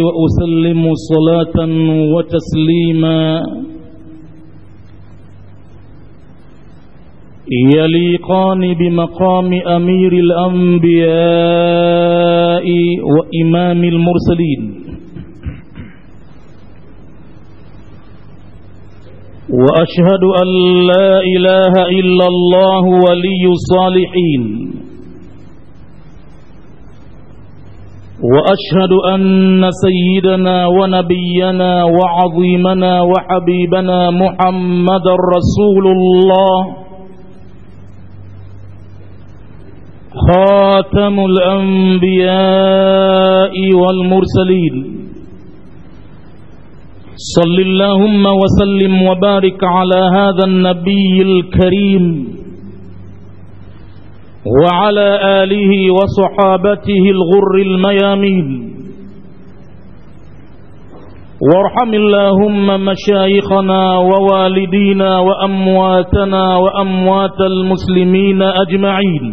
وأسلم صلاة وتسليما. يليقان بمقام أمير الأنبياء وإمام المرسلين. وأشهد أن لا إله إلا الله ولي الصالحين. وأشهد أن سيدنا ونبينا وعظيمنا وحبيبنا محمد رسول الله. خاتم الأنبياء والمرسلين. صل اللهم وسلم وبارك على هذا النبي الكريم. وعلى آله وصحابته الغر الميامين. وارحم اللهم مشايخنا ووالدينا وأمواتنا وأموات المسلمين أجمعين.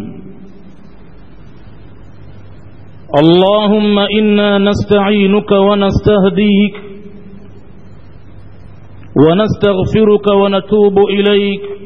اللهم إنا نستعينك ونستهديك ونستغفرك ونتوب إليك.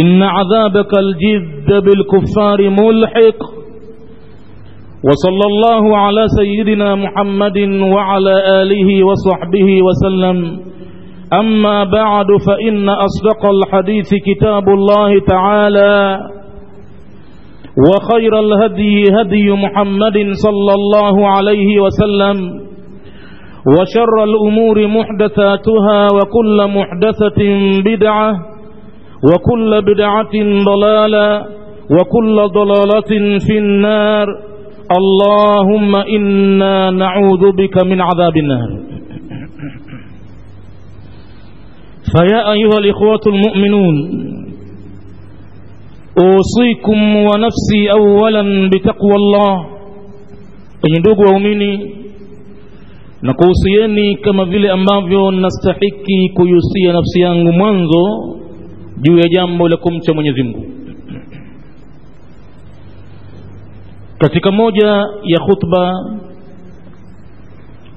إن عذابك الجد بالكفار ملحق. وصلى الله على سيدنا محمد وعلى آله وصحبه وسلم. أما بعد فإن أصدق الحديث كتاب الله تعالى. وخير الهدي هدي محمد صلى الله عليه وسلم. وشر الأمور محدثاتها وكل محدثة بدعة. وكل بدعة ضلالة وكل ضلالة في النار. اللهم إنا نعوذ بك من عذاب النار. فيا أيها الإخوة المؤمنون أوصيكم ونفسي أولا بتقوى الله. Kwenye ndugu waumini na kuhusieni kama vile ambavyo nastahiki kuihusia nafsi juu ya jambo la kumcha Mwenyezi Mungu. Katika moja ya khutba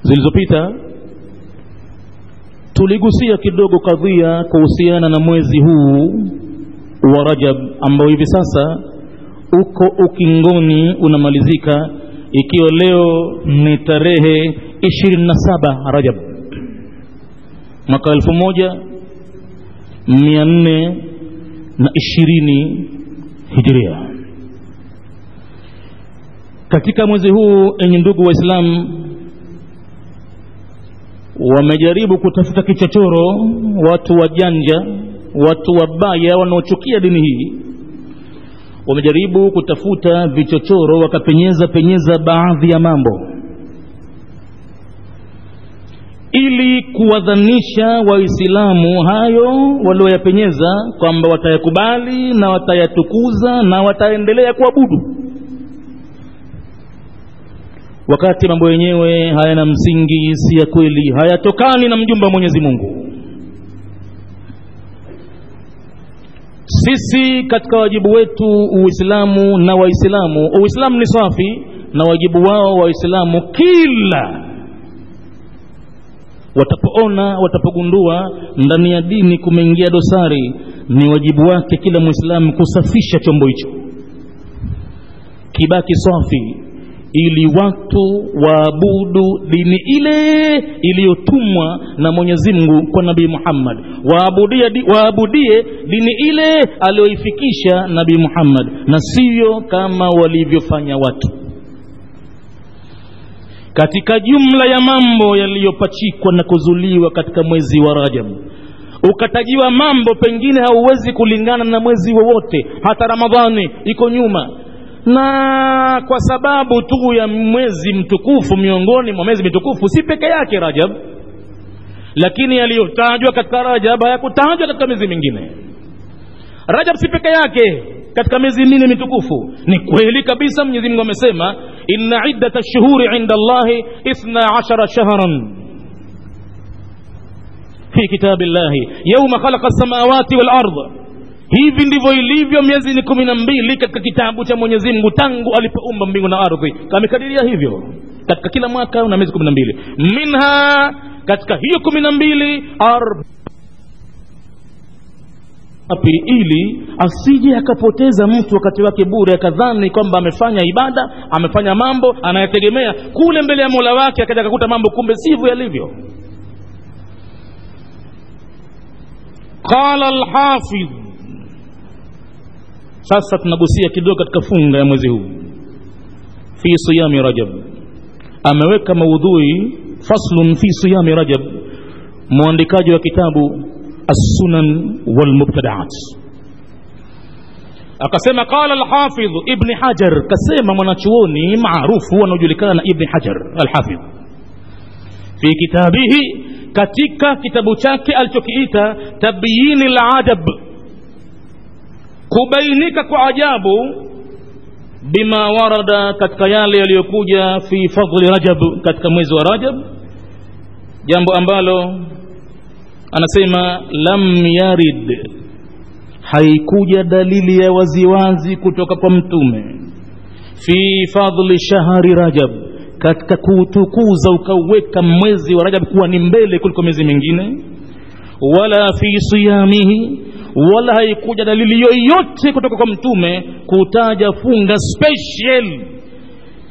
zilizopita tuligusia kidogo kadhia kuhusiana na mwezi huu wa Rajab ambao hivi sasa uko ukingoni unamalizika, ikiwa leo ni tarehe 27 Rajab mwaka elfu moja mia nne na ishirini hijiria. Katika mwezi huu, enye ndugu Waislamu, wamejaribu kutafuta kichochoro watu wajanja, watu wabaya wanaochukia dini hii, wamejaribu kutafuta vichochoro, wakapenyeza penyeza baadhi ya mambo ili kuwadhanisha Waislamu hayo walioyapenyeza kwamba watayakubali na watayatukuza na wataendelea kuabudu, wakati mambo yenyewe hayana msingi, si ya kweli, hayatokani na mjumbe wa Mwenyezi Mungu. Sisi katika wajibu wetu Uislamu na Waislamu, Uislamu ni safi na wajibu wao Waislamu kila watapoona watapogundua ndani ya dini kumeingia dosari, ni wajibu wake kila Muislamu kusafisha chombo hicho. Kibaki safi, ili watu waabudu dini ile iliyotumwa na Mwenyezi Mungu kwa Nabii Muhammad, waabudie, waabudie dini ile aliyoifikisha Nabii Muhammad, na sio kama walivyofanya watu katika jumla ya mambo yaliyopachikwa na kuzuliwa katika mwezi wa Rajab, ukatajiwa mambo pengine hauwezi kulingana na mwezi wowote, hata Ramadhani iko nyuma, na kwa sababu tu ya mwezi mtukufu miongoni mwa mwezi mitukufu, si peke yake Rajab, lakini yaliyotajwa katika rajab hayakutajwa katika miezi mingine. Rajab si peke yake katika miezi minne mitukufu ni kweli kabisa mwenyezi mungu amesema inna iddata lshuhuri inda allahi ithna ashara shahran fi kitabi llahi yauma khalaqa lsamawati walard hivi ndivyo ilivyo miezi ni kumi na mbili katika kitabu cha mwenyezi mungu tangu alipoumba mbingu na ardhi kamekadiria hivyo katika kila mwaka una miezi kumi na mbili minha katika hiyo kumi na api ili asije akapoteza mtu wakati wake bure akadhani kwamba amefanya ibada amefanya mambo anayategemea kule mbele ya mola wake akaja akakuta mambo kumbe sivyo yalivyo. Qala lhafidh sasa tunagusia kidogo katika funga ya mwezi huu. Fi siyami rajab. Ameweka maudhui faslun fi siyami rajab. Mwandikaji wa kitabu السنن والمبتدعات. أكسيما قال الحافظ ابن حجر كسيما منتشوني معروف هو نجلكان ابن حجر الحافظ. في كتابه كتيكا كتاب تاكي التوكيتا تبيين العدب كبينك كعجاب بما ورد كتكيالي اليوكوجا في فضل رجب. كتكميز ورجب. جنب أمبالو anasema lam yarid. Haikuja dalili ya waziwazi kutoka kwa mtume. Fi fadli shahri rajab. Katika kuutukuza ukauweka mwezi wa rajab kuwa ni mbele kuliko miezi mingine. Wala fi siyamihi. Wala haikuja dalili yoyote kutoka kwa mtume kutaja funga special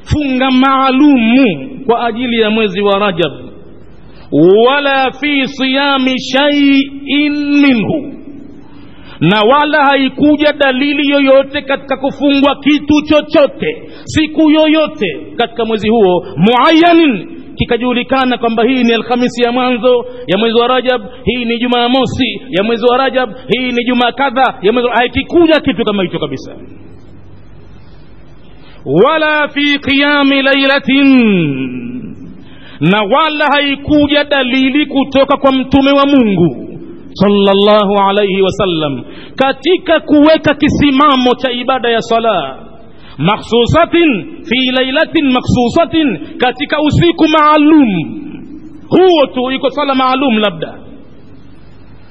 funga maalumu kwa ajili ya mwezi wa rajab wala fi siyami shaiin minhu. Na wala haikuja dalili yoyote katika kufungwa kitu chochote siku yoyote katika mwezi huo muayanin kikajulikana kwamba hii ni alhamisi ya mwanzo ya mwezi wa rajab hii ni jumaa mosi ya mwezi wa rajab hii ni jumaa kadha ya mwezi haikikuja kitu kama hicho kabisa. Wala fi qiyami lailatin na wala haikuja dalili kutoka kwa mtume wa mungu sallallahu alaihi wasallam katika kuweka kisimamo cha ibada ya sala makhsusatin fi lailatin makhsusatin katika usiku maalum. Huo tu iko sala maalum labda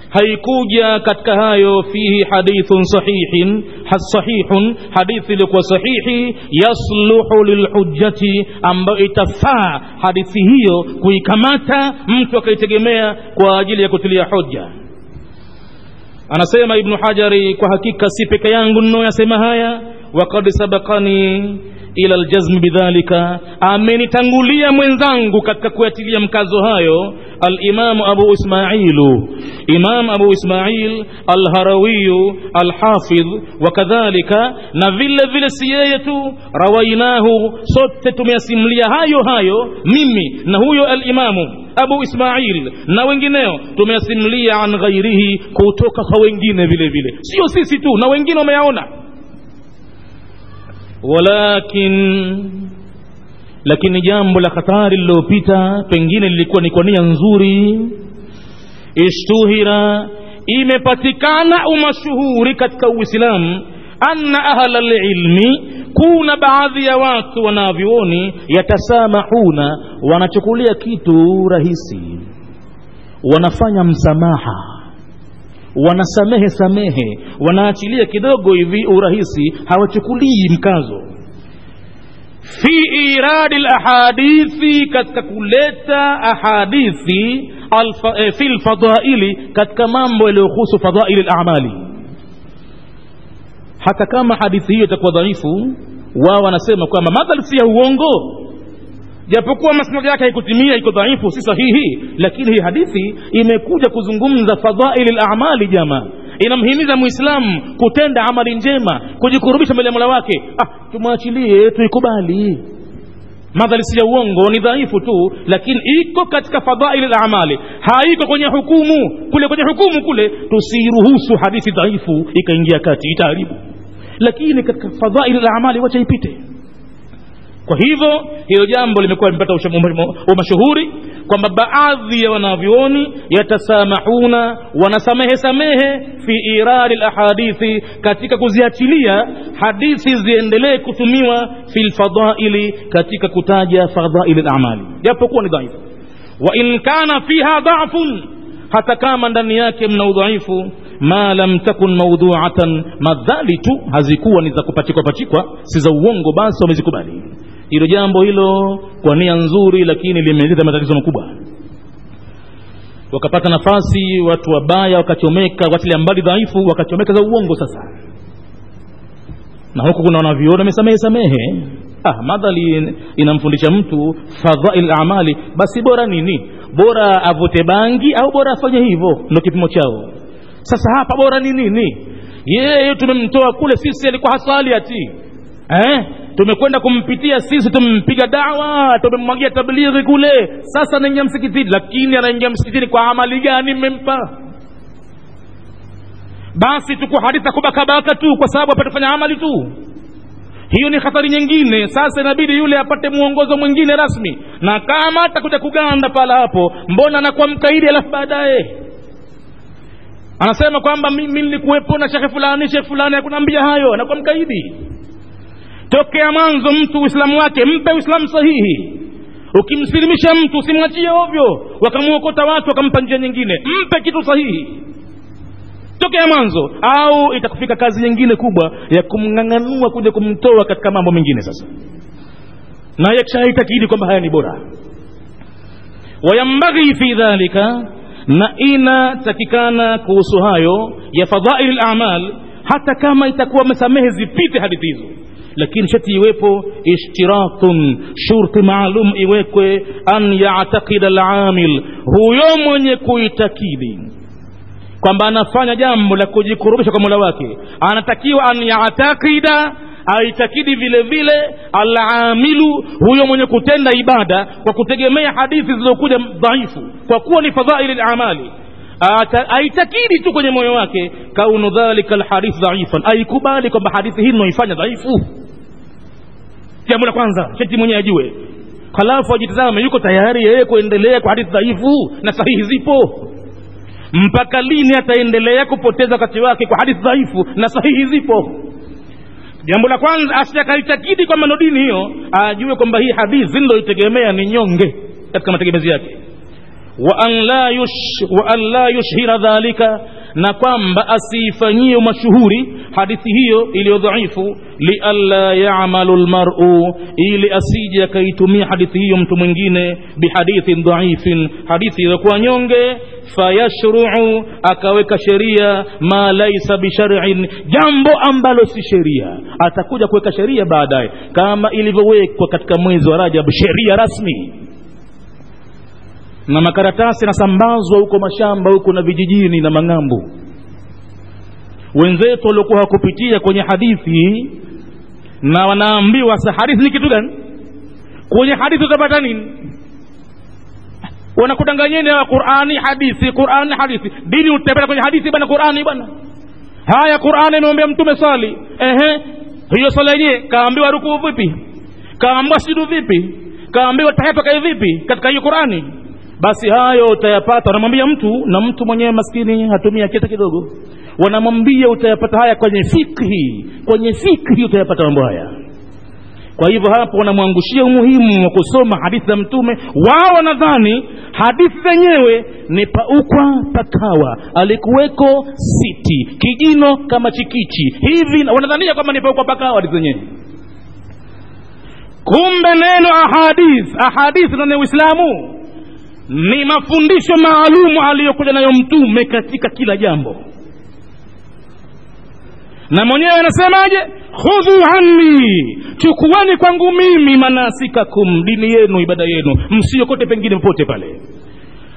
haikuja katika hayo fihi hadithun sahihin sahihun hadithi iliyokuwa sahihi yasluhu lilhujjati ambayo itafaa hadithi hiyo kuikamata mtu akaitegemea kwa ajili ya kutilia hoja. Anasema ibnu hajari kwa hakika si peke yangu ninayoyasema haya. Wakad sabakani ila ljazmi bidhalika amenitangulia mwenzangu katika kuyatilia mkazo hayo alimamu abu ismailu imam abu ismail alharawiyu alhafidh wakadhalika na vile vile si yeye tu rawainahu sote tumeyasimulia hayo hayo mimi na huyo alimamu abu ismail na wengineo tumeyasimulia an ghairihi kutoka kwa wengine vile vile sio sisi tu na wengine wameyaona walakin lakini jambo la khatari lililopita pengine lilikuwa ni kwa nia nzuri. Ishtuhira imepatikana umashuhuri katika uislamu anna ahla lilmi kuna baadhi ya watu wanavyuoni yatasamahuna wanachukulia kitu rahisi. Wanafanya msamaha. Wanasamehe samehe. Wanaachilia kidogo hivi urahisi hawachukulii mkazo fi iradi lahadithi katika kuleta ahadithi alfa, eh, fi lfadhaili, katika mambo yaliyohusu fadhaili lamali hata kama hadithi hiyo itakuwa dhaifu wao wanasema kwamba madhali si ya uongo. Japokuwa masnadi yake haikutimia iko dhaifu si sahihi lakini hii hadithi imekuja kuzungumza fadhaili lamali jamaa inamhimiza muislamu kutenda amali njema kujikurubisha mbele ya mola wake. Ah, tumwachilie tuikubali. Madhali si ya uongo ni dhaifu tu lakini iko katika fadhaili lamali haiko kwenye hukumu kule kwenye hukumu kule tusiruhusu hadithi dhaifu ikaingia kati itaharibu. Lakini katika fadhaili lamali wacha ipite. Kwa hivyo hilo jambo limekuwa limepata umashuhuri kwamba baadhi ya wanavyoni yatasamahuna wanasamehe samehe fi irari lahadithi katika kuziachilia hadithi ziendelee kutumiwa fi lfadaili katika kutaja fadhaili lamali japokuwa ni dhaifu. Wa in kana fiha dhafun hata kama ndani yake mna udhaifu ma lam takun maudhuatan madhali tu hazikuwa ni za kupachikwa pachikwa si za uongo basi wamezikubali hilo jambo hilo kwa nia nzuri lakini limeleta matatizo makubwa. Wakapata nafasi watu wabaya wakachomeka watilia mbali dhaifu wakachomeka za uongo sasa. Na huku kuna wanaviona wamesamehe samehe. Ah, madhali inamfundisha mtu fadhail amali basi bora nini? Bora avute bangi au bora afanye hivyo ndo kipimo chao. Sasa hapa bora ni nini? Yeye tumemtoa kule sisi alikuwa hasali ati eh? tumekwenda kumpitia sisi tumempiga dawa tumemmwagia tablighi kule. Sasa anaingia msikitini. Lakini anaingia msikitini kwa amali gani mmempa? Basi tuko hadithi kubakabaka tu kwa sababu apate kufanya amali tu. Hiyo ni hatari nyingine. Sasa inabidi yule apate mwongozo mwingine rasmi. Na kama atakuja kuganda pala hapo mbona anakuwa mkaidi alafu baadaye? Anasema kwamba mimi nilikuwepo na shekhe fulani shekhe fulani akunambia hayo. Anakuwa mkaidi tokea mwanzo mtu uislamu wake mpe uislamu sahihi. Ukimsilimisha mtu usimwachie ovyo. Wakamwokota watu wakampa njia nyingine. Mpe kitu sahihi. Tokea mwanzo au itakufika kazi nyingine kubwa ya kumng'ang'anua kuja kumtoa katika mambo mengine sasa. Na yakshaitakidi kwamba haya ni bora. Wayambaghi fi dhalika na inatakikana kuhusu hayo ya fadhail lamal hata kama itakuwa mesamehe zipite hadithi hizo lakini shati iwepo ishtiratun shurti maalum iwekwe an yatakida lamil huyo mwenye kuitakidi kwamba anafanya jambo la kujikurubisha kwa mola wake anatakiwa an yatakida aitakidi vile vile alamilu huyo mwenye kutenda ibada kwa kutegemea hadithi zilizokuja dhaifu kwa kuwa ni fadhaili lamali aitakidi tu kwenye moyo wake kaunu dhalika lhadith dhaifan aikubali kwamba hadithi hii naifanya dhaifu jambo la kwanza sheti mwenyewe ajue. Halafu ajitazame yuko tayari yeye kuendelea kwa hadithi dhaifu na sahihi zipo. Mpaka lini ataendelea kupoteza wakati wake kwa hadithi dhaifu na sahihi zipo? Jambo la kwanza asiakaitakidi kwamba ndo dini hiyo ajue kwamba hii hadithi niloitegemea ni nyonge katika mategemezi yake. Wa an la yushhira dhalika na kwamba asiifanyie mashuhuri hadithi hiyo iliyo dhaifu lialla yamalu lmaru ili asije akaitumia hadithi hiyo mtu mwingine bihadithin dhaifin hadithi iliyokuwa nyonge. Fayashruu akaweka sheria ma laisa bisharin jambo ambalo si sheria. Atakuja kuweka sheria baadaye kama ilivyowekwa katika mwezi wa rajab sheria rasmi na makaratasi yanasambazwa huko mashamba huko na vijijini na mang'ambo. Wenzetu waliokuwa wakupitia kwenye hadithi na wanaambiwa sa hadithi ni kitu gani? Kwenye hadithi utapata nini? Wanakudanganyeni hawa qurani hadithi qurani hadithi. Dini utapata kwenye hadithi bana qurani bana haya qurani imeombea mtume sali ehe hiyo sala yenyewe kaambiwa rukuu vipi? Kaambiwa sujudu vipi? Kaambiwa tahiyatu kai vipi katika hiyo qurani basi hayo utayapata. Wanamwambia mtu na mtu mwenyewe maskini hatumia kita kidogo. Wanamwambia utayapata haya kwenye fikhi kwenye fikhi utayapata mambo haya. Kwa hivyo hapo wanamwangushia umuhimu wa kusoma hadithi za mtume. Wao wanadhani hadithi zenyewe ni paukwa pakawa. Alikuweko siti kijino kama chikichi. Hivi wanadhania kwamba ni paukwa pakawa hadithi zenyewe. Kumbe neno ahadith ahadith ndani ya uislamu ni mafundisho maalumu aliyokuja nayo mtume katika kila jambo. Na mwenyewe anasemaje? Khudhu anni chukuani kwangu mimi manasikakum dini yenu ibada yenu. Msiokote pengine popote pale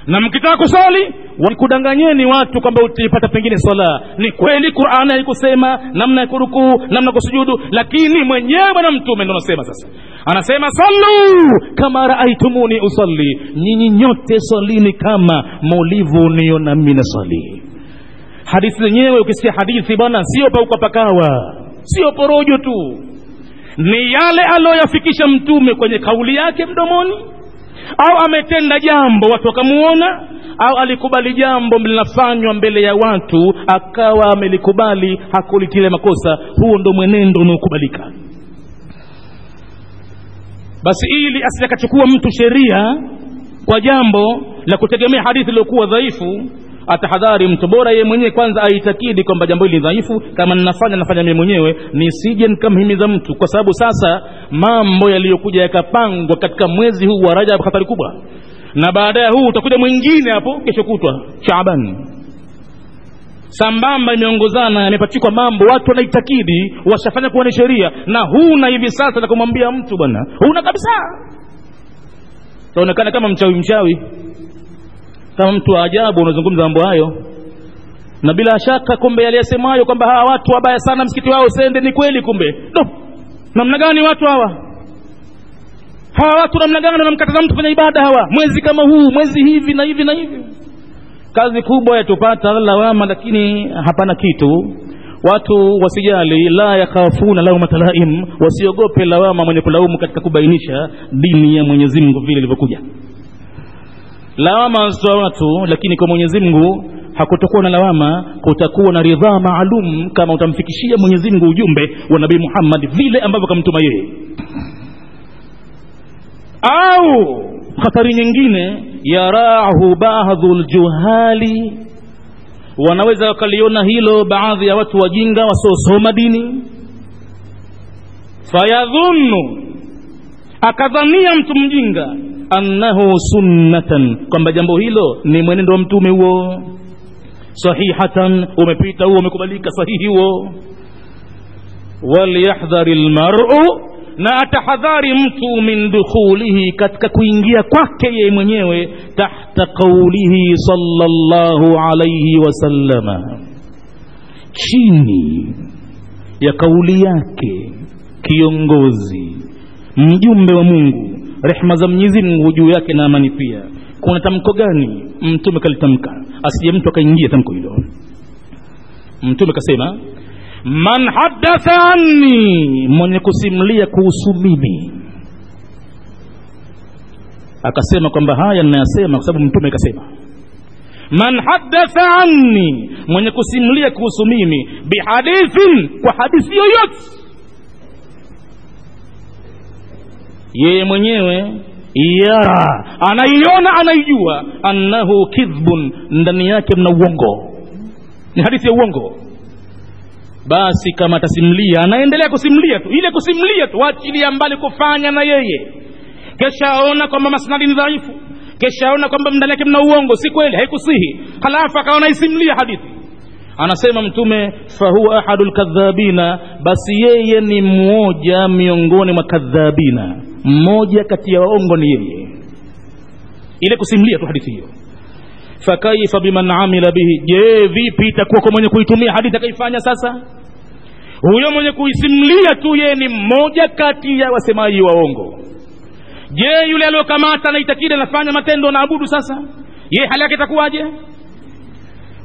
na mkitaka kusali wakudanganyeni watu kwamba utaipata pengine sala ni kweli qurani haikusema namna ya kurukuu namna ya kusujudu lakini mwenyewe bwana mtume ndo anasema sasa. Anasema salu kama raaitumuni usalli. Nyinyi nyote swalini kama mulivu mulivoniona mina swali hadithi zenyewe ukisikia hadithi bwana sio pauka pakawa sio porojo tu. Ni yale aliyoyafikisha mtume kwenye kauli yake mdomoni au ametenda jambo watu wakamuona au alikubali jambo linafanywa mbele ya watu akawa amelikubali hakulitile makosa. Huo ndo mwenendo unaokubalika. Basi ili asiakachukua mtu sheria kwa jambo la kutegemea hadithi iliyokuwa dhaifu atahadhari mtu bora yeye mwenyewe kwanza aitakidi kwamba jambo hili dhaifu. Kama ninafanya nafanya mimi mwenyewe nisije nikamhimiza mtu. Kwa sababu sasa mambo yaliyokuja yakapangwa katika mwezi huu wa rajab hatari kubwa. Na baada ya huu utakuja mwingine hapo kesho kutwa Shaaban. Sambamba imeongozana yamepachikwa mambo watu wanaitakidi washafanya kuwa ni sheria. Na huna hivi sasa na kumwambia mtu bwana huna kabisa. Taonekana kama mchawi mchawi kama mtu wa ajabu unazungumza mambo hayo. Na bila shaka kumbe aliyesemayo kwamba hawa watu wabaya sana msikiti wao usende ni kweli kumbe. No. namna gani watu hawa? Hawa watu namna gani wanamkataza mtu kufanya ibada hawa? Mwezi kama huu mwezi hivi na hivi na hivi. Kazi kubwa yatupata lawama lakini hapana kitu. Watu wasijali la yakhafuna laumata laim wasiogope lawama mwenye kulaumu katika kubainisha dini ya mwenyezi mungu vile ilivyokuja lawama za watu lakini kwa mwenyezi mungu hakutokuwa na lawama kutakuwa na ridhaa maalum kama utamfikishia mwenyezi mungu ujumbe wa nabii muhammad vile ambavyo kamtuma yeye. Au hatari nyingine yarahu baadhu ljuhali wanaweza wakaliona hilo baadhi ya watu wajinga wasiosoma dini. Fayadhunnu akadhania mtu mjinga annahu sunnatan kwamba jambo hilo ni mwenendo wa mtume huo. Sahihatan umepita huo umekubalika sahihi huo. Walyahdhari lmaru na atahadhari mtu min dukhulihi katika kuingia kwake yeye mwenyewe tahta qaulihi sallallahu alayhi wasallama chini ya kauli yake kiongozi mjumbe wa mungu rehma za mwenyezi mungu juu yake na amani pia. Kuna tamko gani? Mtume kalitamka. Asije mtu akaingia tamko hilo. Mtume kasema man haddatha anni mwenye kusimlia kuhusu mimi. Akasema kwamba haya ninayasema kwa sababu mtume kasema man haddatha anni mwenye kusimlia kuhusu mimi bihadithin kwa hadithi yoyote yeye mwenyewe yara anaiona anaijua annahu kidhbun ndani yake mna uongo. Ni hadithi ya uongo. Basi kama atasimlia anaendelea kusimlia tu ile kusimlia tu waachilia mbali kufanya na yeye. Kesha keshaona kwamba masnadi ni dhaifu kesha keshaona kwamba ndani yake mna uongo si kweli haikusihi. Halafu akaona isimlia hadithi. Anasema mtume fahuwa ahadu lkadhabina basi yeye ni mmoja miongoni mwa kadhabina mmoja kati ya waongo ni yeye. Ile kusimulia tu hadithi hiyo. Fakaifa biman amila bihi? Je vipi itakuwa kwa mwenye kuitumia hadithi akaifanya sasa? Huyo mwenye kuisimulia tu yeye ni mmoja kati ya wasemaji waongo. Je yule aliyokamata naitakidi anafanya matendo na abudu sasa? Ye hali yake itakuwaje?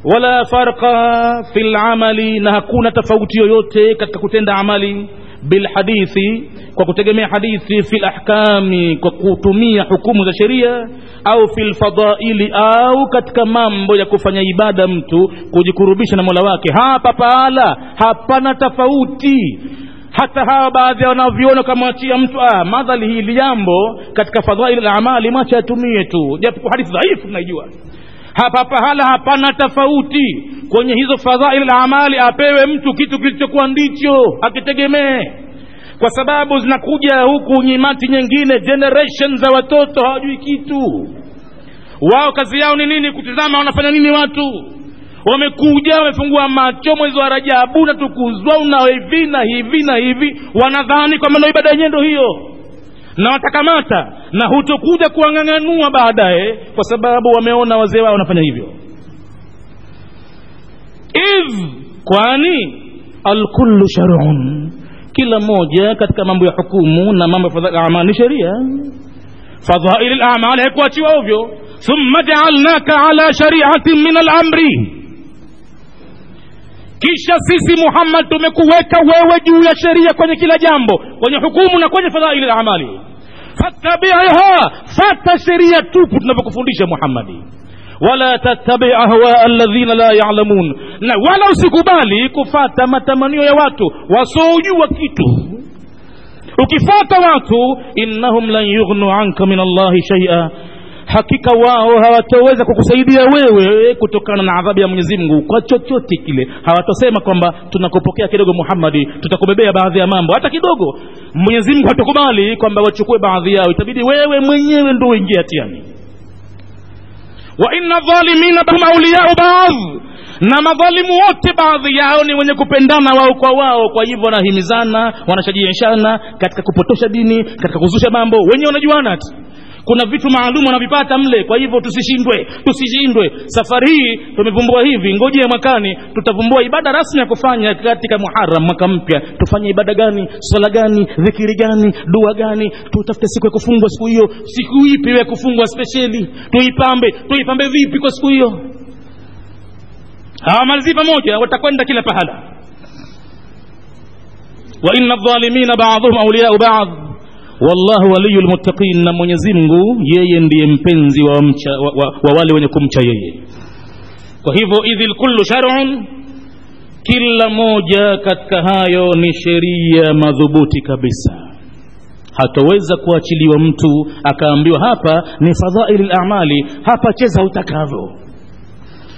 Wala farqa fi lamali na hakuna tofauti yoyote katika kutenda amali bilhadithi kwa kutegemea hadithi fi lahkami kwa kutumia hukumu za sheria au fi lfadaili au katika mambo ya kufanya ibada mtu kujikurubisha na mola wake. Hapa pahala hapana tofauti. Hata hawa baadhi ya wanavyoona ukamwachia mtu ah, madhali hili jambo katika fadhaili la amali mwacha atumie tu. Japo hadithi dhaifu tunaijua hapa pahala hapana tofauti. Kwenye hizo fadhail amali apewe mtu kitu kilichokuwa ndicho akitegemee. Kwa sababu zinakuja huku nyimati nyingine generation za watoto hawajui kitu. Wao kazi yao ni nini? Kutizama wanafanya nini watu? Wamekuja wamefungua macho mwezi wa rajabu natukuzwa una hivi na hivi na hivi. Wanadhani kwamba ndo ibada yenyewe ndo hiyo na watakamata na hutokuja kuwang'ang'anua baadaye kwa sababu wameona wazee wao wanafanya hivyo. Idh kwani? Alkullu sharun. Kila moja katika mambo ya hukumu na mambo ya fadhail ni sheria. Fadhail lamali haikuachiwa ovyo. Thumma jaalnaka ala shariatin min alamri kisha sisi muhammad tumekuweka wewe juu ya sheria kwenye kila jambo kwenye hukumu na kwenye fadhaili la amali fattabiha fata sheria tupu tunavyokufundisha muhammadi wala tattabi ahwa alladhina la yalamun na wala usikubali kufata matamanio ya watu wasioujua kitu ukifata watu innahum lan yughnu anka min allahi shaia hakika wao hawatoweza kukusaidia wewe kutokana na adhabu ya mwenyezi mungu kwa chochote kile. Hawatosema kwamba tunakupokea kidogo muhammadi tutakubebea baadhi ya mambo. Hata kidogo mwenyezi mungu hatakubali kwamba wachukue baadhi yao. Itabidi wewe mwenyewe ndo uingie hatiani. Wa inna dhalimina bahum auliyau baadhi na madhalimu wote baadhi yao ni wenye kupendana wao kwa wao. Kwa hivyo wanahimizana wanashajiishana katika kupotosha dini katika kuzusha mambo. Wenyewe wanajuana tu kuna vitu maalum wanavipata mle kwa hivyo tusishindwe tusishindwe. Safari hii tumevumbua hivi ngojea mwakani tutavumbua ibada rasmi ya kufanya katika muharam mwaka mpya. Tufanye ibada gani? Swala gani? Dhikiri gani? Dua gani? Tutafute siku ya kufungwa siku hiyo. Siku ipi ya kufungwa spesheli? Tuipambe tuipambe vipi kwa siku hiyo? Hawamalizi pamoja watakwenda kila pahala. Wa inna dhalimina ba'dhum awliya'u baadh wallahu waliyu lmuttaqin na mwenyezi mungu yeye ndiye mpenzi wa, mcha, wa, wa, wa wale wenye kumcha yeye. Kwa hivyo idhil kullu sharun kila moja katika hayo ni sheria madhubuti kabisa. Hatoweza kuachiliwa mtu akaambiwa hapa ni fadhaili lamali hapa cheza utakavyo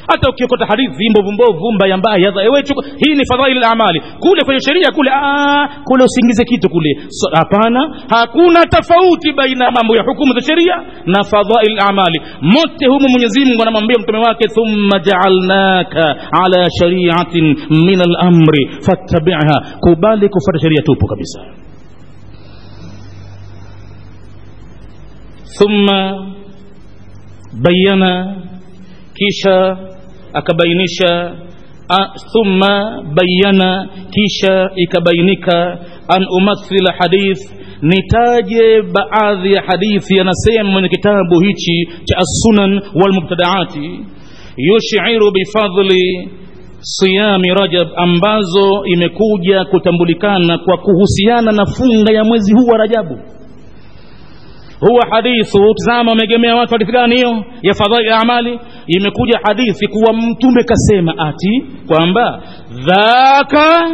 hata ukiokota hadithi mbovu mbovu mbaya mbaya wewe hii ni fadhaili amali kule kwenye sheria kule aa, kule usiingize kitu kule hapana so, hakuna tofauti baina mambo ya hukumu za sheria na fadhaili amali mote humu mwenyezi mungu anamwambia mtume wake thumma jaalnaka ala shariatin min alamri fattabiha kubali kufuata sheria tupu kabisa thumma bayana kisha akabainisha thumma bayana kisha ikabainika an umathila hadith nitaje baadhi ya hadithi yanasema mwenye kitabu hichi cha assunan walmubtadaati. Yushiru bifadli siyami rajab ambazo imekuja kutambulikana kwa kuhusiana na funga ya mwezi huu wa rajabu huwa hadithu tazama wameegemea watu hadithi gani hiyo? Ya fadhaili amali. Imekuja hadithi kuwa mtume kasema ati kwamba dhaka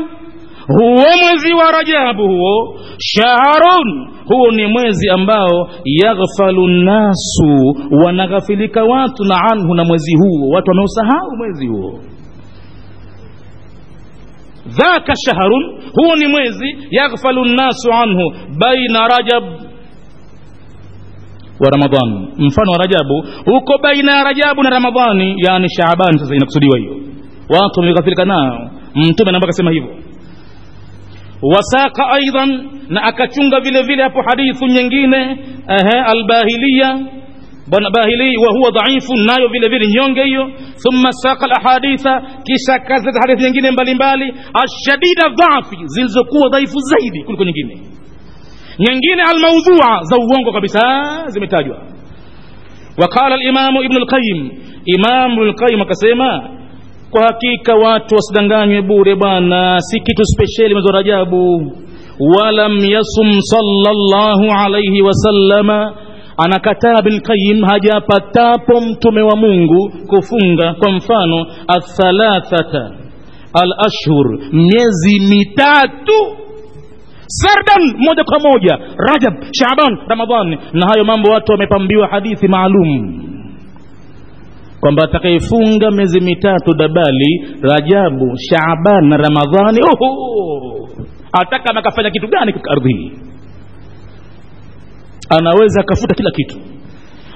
huo mwezi wa rajabu huo shahrun huo ni mwezi ambao yaghfalu nnasu wanaghafilika watu na anhu na mwezi huo. Watu wanaosahau mwezi huo. Dhaka shahrun huo ni mwezi yaghfalu nnasu anhu baina rajab wa ramadhan. Mfano wa rajabu huko baina ya rajabu na ramadhani yani shaaban sasa inakusudiwa hiyo. Watu wameghafilika nao. Mtume namba akasema hivyo. Wasaka aidan na akachunga vile vile hapo hadithu nyingine albahilia bwana bahili wa huwa dhaifu nayo vile vile nyonge hiyo. Thumma saqa alahaditha kisha kazeta hadithi nyingine mbalimbali. Ashadida dhafi zilizokuwa dhaifu zaidi kuliko nyingine nyingine almaudhua za uongo kabisa zimetajwa. Waqala alimamu ibnu lqayim imamu lqayim akasema kwa hakika watu wasidanganywe bure bwana si kitu spesheli mwezi rajabu walam yasum sallallahu alaihi wasallama anakataa bilqayim hajapatapo mtume wa mungu kufunga. Kwa mfano athalathata alashhur miezi mitatu sardan moja kwa moja. Rajab shaban ramadhan. Na hayo mambo watu wamepambiwa hadithi maalum. Kwamba atakayefunga miezi mitatu dabali rajabu shaban na ramadhani oho! Ataka makafanya akafanya kitu gani katika ardhi? Hii anaweza akafuta kila kitu.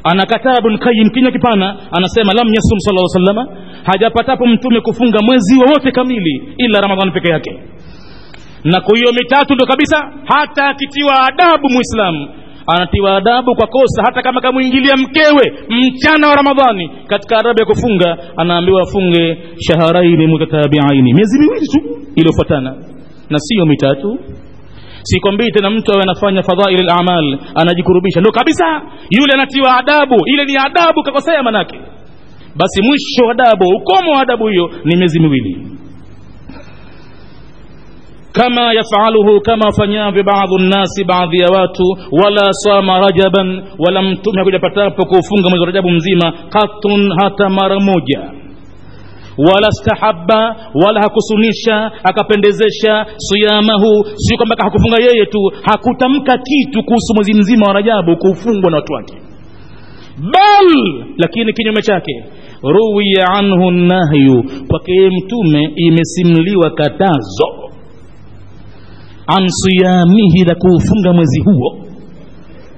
Anakataa ibn qayyim kinywa kipana anasema lam yasum sallallahu alaihi wasallam hajapatapo mtume kufunga mwezi wowote kamili ila ramadhani peke yake na kwa hiyo mitatu ndo kabisa hata akitiwa adabu muislamu anatiwa adabu kwa kosa hata kama kamwingilia mkewe mchana wa ramadhani katika adabu ya kufunga anaambiwa afunge shaharaini mutatabiaini. Miezi miwili tu iliyofuatana. Na sio mitatu. Sikwambii tena mtu awe anafanya fadhaili lamal anajikurubisha. Ndo kabisa yule anatiwa adabu. Ile ni adabu kakosea manake. Basi mwisho wa adabu ukomo wa adabu hiyo ni miezi miwili kama yafaluhu kama wafanyavyo baadhi nnasi baadhi ya watu wala sama rajaban wala mtume hakujapatapo kuufunga mwezi wa rajabu mzima katun hata mara moja. Wala stahaba wala hakusunisha akapendezesha siyamahu. Si kwamba hakufunga yeye tu hakutamka kitu kuhusu mwezi mzima wa rajabu kuufungwa na watu wake. Bal lakini kinyume chake ruwiya anhu nahyu kwake yeye mtume imesimliwa katazo an siyamihi, la kuufunga mwezi huo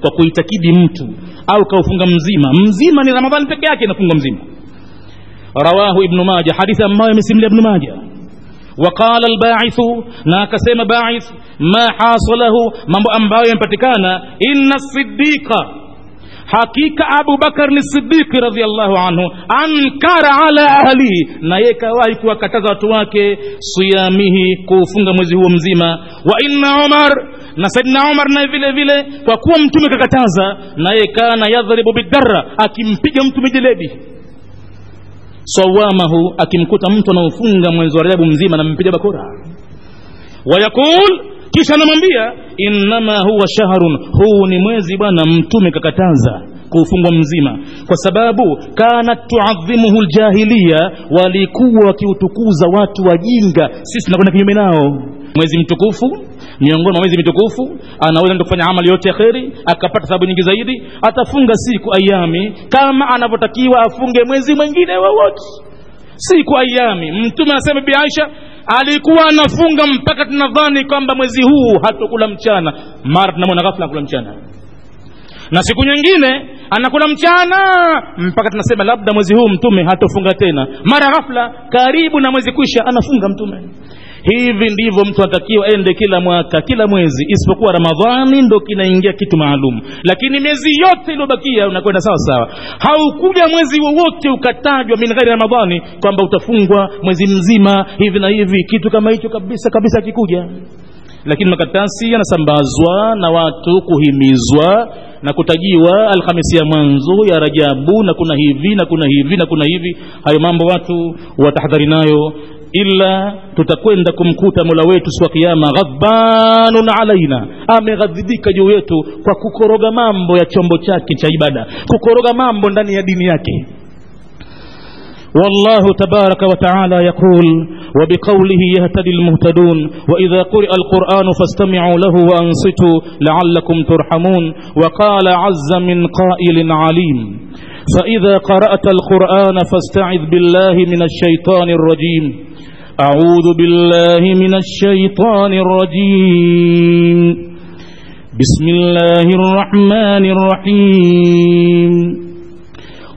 kwa kuitakidi mtu au kaufunga mzima. Mzima ni Ramadhani peke yake inafungwa mzima. Rawahu Ibnu Maja, hadithi ambayo imesimulia Ibnu Maja. Waqala Albaithu, na akasema Baith, ma hasalahu, mambo ambayo yamepatikana, inna siddiqa hakika abu bakar ni siddiqi radiallahu anhu. Ankara ala ahlihi. Na yeye kawahi kuwakataza watu wake siyamihi kuufunga mwezi huo mzima. Wa inna umar na Saidna umar naye vile vile kwa kuwa mtume kakataza naye kana yadhribu bidarra akimpiga mtu mijeledi. Sawamahu akimkuta mtu anaofunga mwezi wa rajabu mzima nampiga bakora. Wayaqul kisha anamwambia innama huwa shahrun huu ni mwezi bwana mtume kakataza kuufungwa mzima kwa sababu kanat tuadhimuhu ljahiliya walikuwa wakiutukuza watu wajinga sisi tunakwenda kinyume nao. Mwezi mtukufu miongoni mwa mwezi mitukufu anaweza ndio kufanya amali yote ya kheri akapata sababu nyingi zaidi atafunga siku ayami kama anavyotakiwa afunge mwezi mwingine wowote. Siku ayami mtume anasema bi aisha alikuwa anafunga mpaka tunadhani kwamba mwezi huu hatokula mchana. Mara tunamwona ghafla anakula mchana. Na siku nyingine anakula mchana mpaka tunasema labda mwezi huu mtume hatofunga tena. Mara ghafla karibu na mwezi kwisha anafunga mtume hivi ndivyo mtu anatakiwa ende kila mwaka kila mwezi isipokuwa ramadhani ndo kinaingia kitu maalum. Lakini miezi yote iliyobakia unakwenda sawa sawa. Haukuja mwezi wowote ukatajwa min ghairi ramadhani kwamba utafungwa mwezi mzima hivi na hivi kitu kama hicho kabisa kabisa kikuja lakini makaratasi yanasambazwa na watu kuhimizwa na kutajiwa alhamisi ya mwanzo ya rajabu na kuna hivi na kuna hivi na kuna hivi. Hayo mambo watu watahadhari nayo ila tutakwenda kumkuta mola wetu siku ya Kiyama ghadbanun alaina ameghadhibika juu yetu kwa kukoroga mambo ya chombo chake cha ibada kukoroga mambo ndani ya dini yake والله تبارك وتعالى يقول وبقوله يهتدي المهتدون وإذا قرئ القرآن فاستمعوا له وأنصتوا لعلكم ترحمون وقال عز من قائل عليم فإذا قرأت القرآن فاستعذ بالله من الشيطان الرجيم أعوذ بالله من الشيطان الرجيم بسم الله الرحمن الرحيم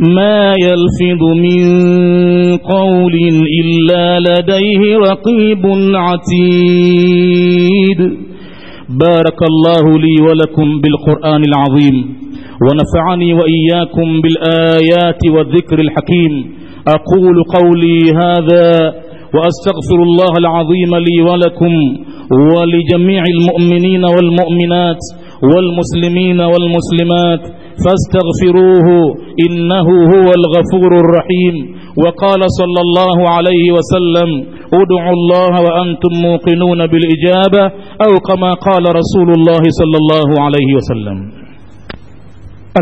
ما يلفظ من قول إلا لديه رقيب عتيد. بارك الله لي ولكم بالقرآن العظيم ونفعني وإياكم بالآيات والذكر الحكيم. أقول قولي هذا وأستغفر الله العظيم لي ولكم ولجميع المؤمنين والمؤمنات والمسلمين والمسلمات فاستغفروه إنه هو الغفور الرحيم. وقال صلى الله عليه وسلم ادعوا الله وأنتم موقنون بالإجابة أو كما قال رسول الله صلى الله عليه وسلم.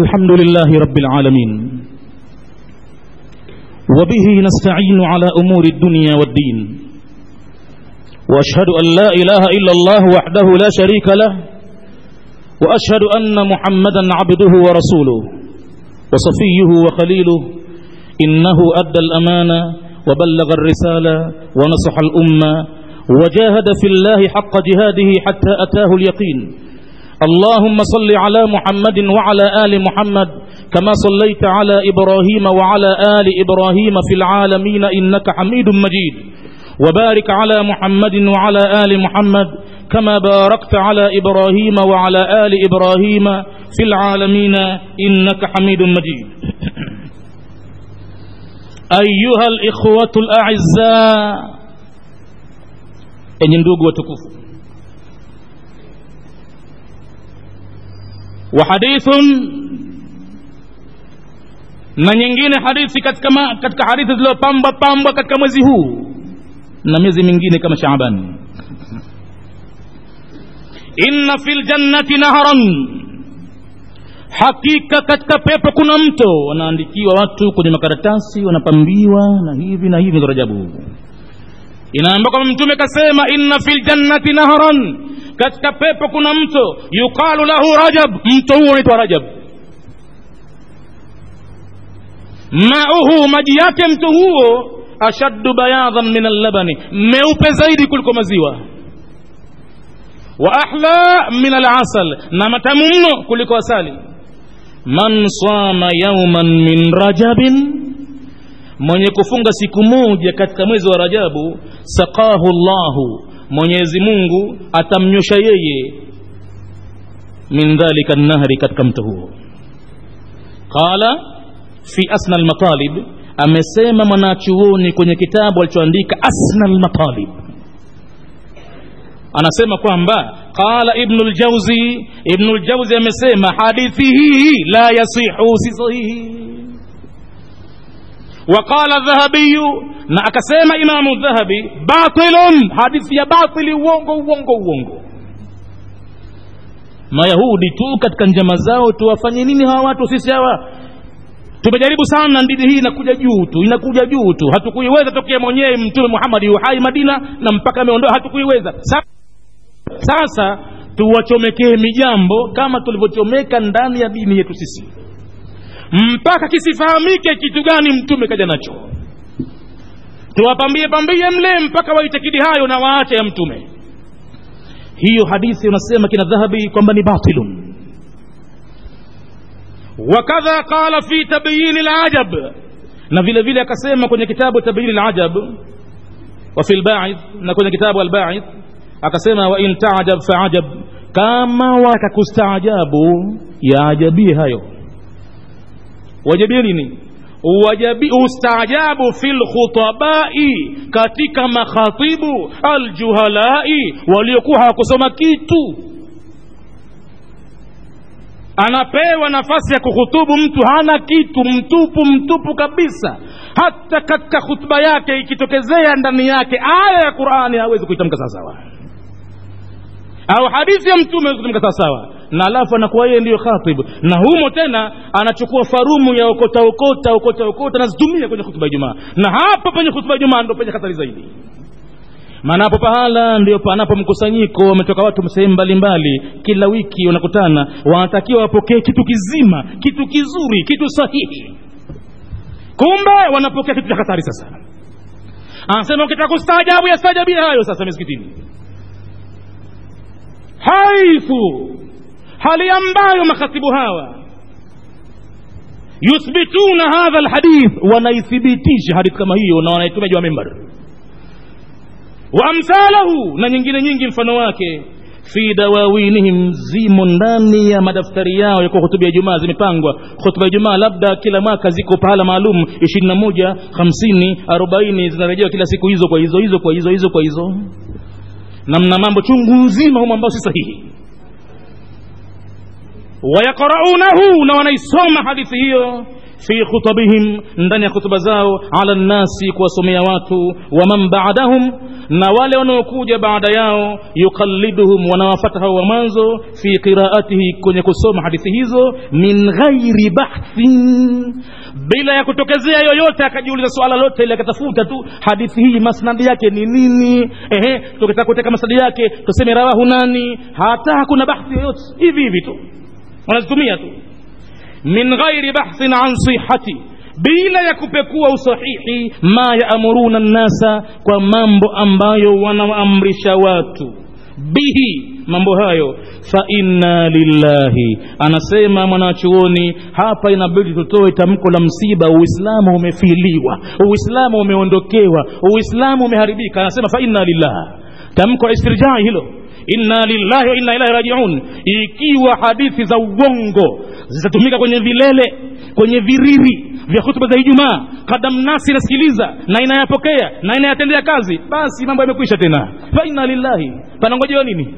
الحمد لله رب العالمين. وبه نستعين على أمور الدنيا والدين. وأشهد أن لا إله إلا الله وحده لا شريك له وأشهد أن محمدا عبده ورسوله وصفيه وخليله إنه أدى الأمانة وبلغ الرسالة ونصح الأمة وجاهد في الله حق جهاده حتى أتاه اليقين. اللهم صل على محمد وعلى آل محمد كما صليت على إبراهيم وعلى آل إبراهيم في العالمين إنك حميد مجيد. وبارك على محمد وعلى آل محمد كما باركت على إبراهيم وعلى آل إبراهيم في العالمين إنك حميد مجيد. أيها الإخوة الأعزاء إن يندوق وتكف. وحديث من ينجين حديث كتك حديث لو بامبا بامبا كتك مزيهو na miezi mingine kama shaaban. Inna fi ljannati naharan. Hakika katika pepo kuna mto. Wanaandikiwa watu kwenye makaratasi wanapambiwa na hivi na hivi rajabu. Inaambia kwamba mtume kasema inna fi ljannati naharan. Katika pepo kuna mto. Yuqalu lahu rajab. Mto huo unaitwa rajab. Mauhu maji yake mto huo ashaddu bayadhan min allabani meupe zaidi kuliko maziwa wa ahla min alasal na matamu mno kuliko asali man sama yauman min rajabin mwenye kufunga siku moja katika mwezi wa rajabu saqahu llahu mwenyezi mungu atamnyosha yeye min dhalika nahri katika mto huo qala fi asna almatalib amesema mwanachuoni kwenye kitabu alichoandika asna lmatalib anasema kwamba qala ibnu ljauzi ibnu ljauzi amesema hadithi hii la yasihu si sahihi. Waqala dhahabiyu na akasema imamu dhahabi batilun hadithi ya batili uongo uongo uongo. Mayahudi tu katika njama zao tuwafanye nini hawa watu sisi hawa? Tumejaribu sana ndini hii inakuja juu tu inakuja juu tu. Hatukuiweza tokea mwenyewe mtume muhammadi uhai madina na mpaka ameondoa hatukuiweza. Sasa tuwachomekee mijambo kama tulivyochomeka ndani ya dini yetu sisi. Mpaka kisifahamike kitu gani mtume kaja nacho. Tuwapambie pambie mle mpaka waitakidi hayo na waache ya mtume. Hiyo hadithi unasema kina dhahabi kwamba ni batilun وكذا قال في تبيين العجب. نفيل فيل كسيم كن كتاب تبيين العجب. وفي الباعث نكون كتاب الباعث أكسيم وإن تعجب فعجب. كما وككستعجب يا عجبي هايو. وجبيني وجبي استعجاب في الخطباء كتيك مخاطب الجهلاء وليقوها كسوما كيتو anapewa nafasi ya kuhutubu mtu hana kitu mtupu mtupu kabisa. Hata katika hutuba yake ikitokezea ndani yake aya ya qurani hawezi kuitamka sawasawa au hadithi ya mtume hawezi kutamka sawasawa na alafu anakuwa yeye ndiyo khatib na humo tena anachukua farumu ya okota okota okota okota anazitumia kwenye hutuba ya jumaa na hapa penye hutuba ya jumaa ndo penye hatari zaidi maana hapo pahala ndio panapo mkusanyiko wametoka watu sehemu mbalimbali. Kila wiki wanakutana wanatakiwa wapokee kitu kizima kitu kizuri kitu sahihi. Kumbe wanapokea kitu cha hatari sasa. Anasema ukitaka kustaajabu yastaajabia hayo sasa misikitini. Haithu hali ambayo makhatibu hawa yuthbituna hadha lhadith wanaithibitisha hadithi kama hiyo na wanaitumia juu ya mimbar wa amthalahu na nyingine nyingi mfano wake. Fi dawawinihim zimo ndani ya madaftari yao ya jumaa zimepangwa. Hutuba ya jumaa labda kila mwaka ziko pahala maalum ishirini na moja hamsini arobaini zinarejewa kila siku hizo kwa hizo hizo kwa hizo hizo kwa hizo. Na mna mambo chungu nzima humo ambao si sahihi. Wayaqraunahu na wanaisoma hadithi hiyo. Fi khutabihim ndani ya khutuba zao ala nnasi kuwasomea watu. Wa man baadahum na wale wanaokuja baada yao yukalliduhum wanawafata hao wa mwanzo fi qiraatihi kwenye kusoma hadithi hizo min ghairi bahthin bila ya kutokezea yoyote akajiuliza swala lote ile akatafuta tu hadithi hii masnadi yake ni nini? Ehe tukitaka kuteka masnadi yake tuseme rawahu nani? Hata hakuna bahthi yoyote. Hivi hivi tu. Wanazitumia tu. Min ghairi bahthin an sihati bila ya kupekua usahihi ma yaamuruna nnasa kwa mambo ambayo wanawaamrisha watu. Bihi mambo hayo. Fa inna lillahi. Anasema mwanachuoni hapa inabidi tutoe tamko la msiba. Uislamu umefiliwa uislamu umeondokewa uislamu umeharibika. Anasema fa inna lillah tamko istirjai hilo inna lillahi wa inna ilaihi rajiun. Ikiwa hadithi za uongo zitatumika kwenye vilele kwenye viriri vya hutuba za ijumaa kadamnasi inasikiliza na inayapokea na inayatendea kazi basi mambo yamekwisha tena. Fa inna lillahi panangojewa nini?